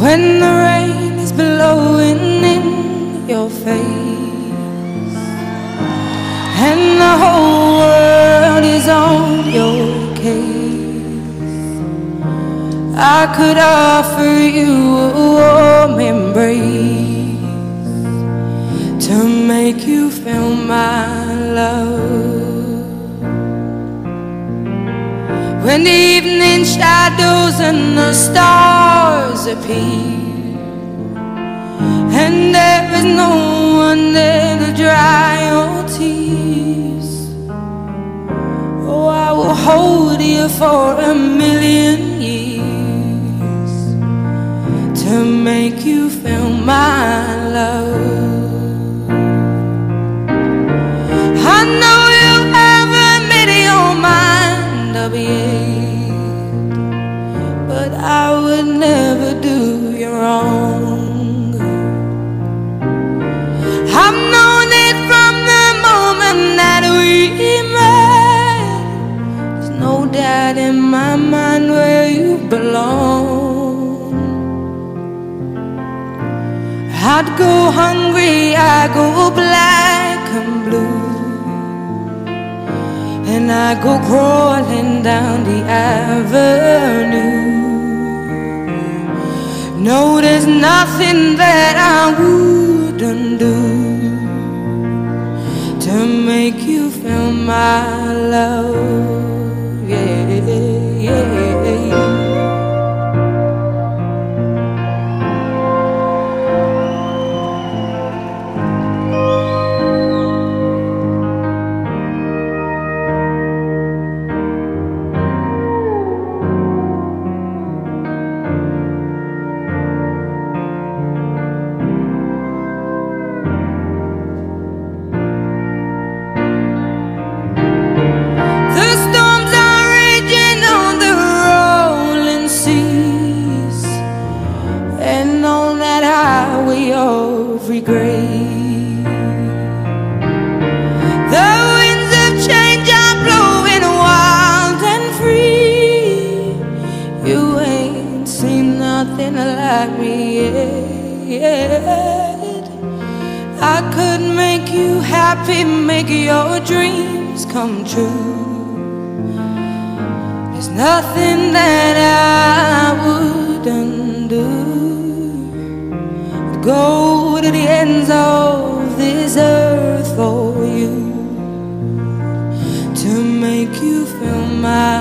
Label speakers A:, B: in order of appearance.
A: When the rain is blowing in your face And the whole world is on your case I could offer you a warm embrace To make you feel mine. The evening shadows and the stars appear, and there is no one there to dry your tears. Oh, I will hold you for a million years to make you feel my love. No doubt in my mind where you belong. I'd go hungry, I'd go black and blue. And I'd go crawling down the avenue. No, there's nothing that I wouldn't do to make you feel my love. Of regret. The winds of change are blowing wild and free. You ain't seen nothing like me yet. I could make you happy, make your dreams come true. There's nothing that I wouldn't do. Go to the ends of this earth for you. To make you feel my